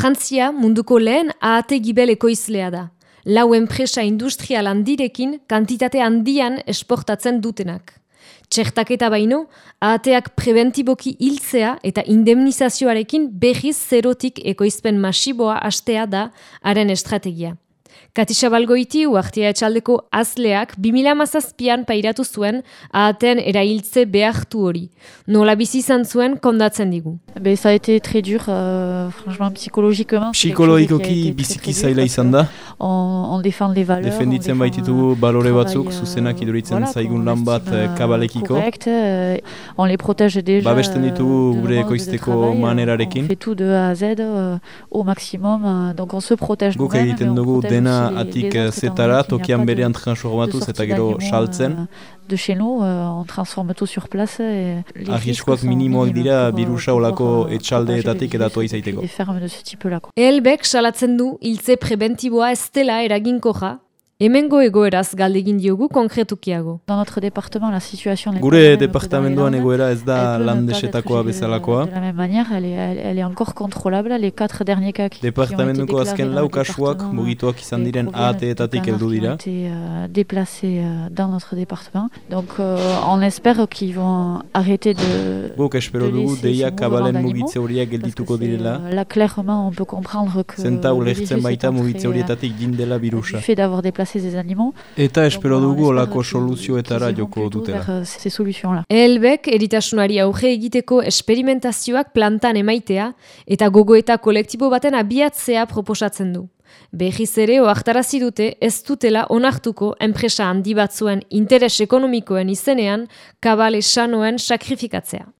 Frantzia munduko lehen ahate gibel ekoizlea da. Lau enpresa industrial handirekin kantitate handian esportatzen dutenak. Txertaketa baino, ahateak preventiboki hiltzea eta indemnizazioarekin behiz zerotik ekoizpen masiboa astea da haren estrategia. Katisa Balgoiti uartia etxaldeko azleak 2000 mazazpian pairatu zuen ahaten erailtze behartu hori. Nola bizi izan zuen kondatzen digu. Be, ça a été très dur, euh, franchement, psychologiquement. Psikologikoki biziki zaila izan da. On, on défend les valeurs. Defenditzen baititugu balore batzuk, zuzenak iduritzen zaigun lan bat kabalekiko. Correct, euh, on les protège déjà. Babesten ditugu gure ekoizteko manerarekin. On fait tout de A à Z euh, au maximum, euh, donc on se protège Guk egiten dugu dena atik zetara, tokian berean transformatuz eta gero saltzen. De chez nous, euh, on transforme tout sur place. Arriskoak minimoak dira birusa olako etxaldeetatik edatua izaiteko. Des fermes de ce type-là. Elbek salatzen du hiltze prebentiboa ez dela eraginkoja, Hemengo egoeraz galdegin diogu konkretukiago. Dans notre département, la situation Gure departamentoan egoera ez da landesetakoa bezalakoa. De la même manière, elle est, elle, elle est encore contrôlable. Les quatre derniers cas qui, Departamentuko azken lau kasuak mugituak izan diren AAT-etatik heldu dira. été euh, déplacés euh, dans notre département. Donc euh, on espère qu'ils vont arrêter de Guk espero dugu deia kabalen mugitze horiak geldituko direla. Là clairement on peut comprendre que Zenta ulertzen baita mugitze horietatik dindela du birusa. fait d'avoir déplacé ces animaux. Eta espero dugu olako soluzioetara joko dutela. euh, ces solutions-là. Elbek eritasunari auge egiteko esperimentazioak plantan emaitea eta gogoeta kolektibo baten abiatzea proposatzen du. Behiz ere oaktarazi dute ez dutela onartuko enpresa handi batzuen interes ekonomikoen izenean kabale sanoen sakrifikatzea.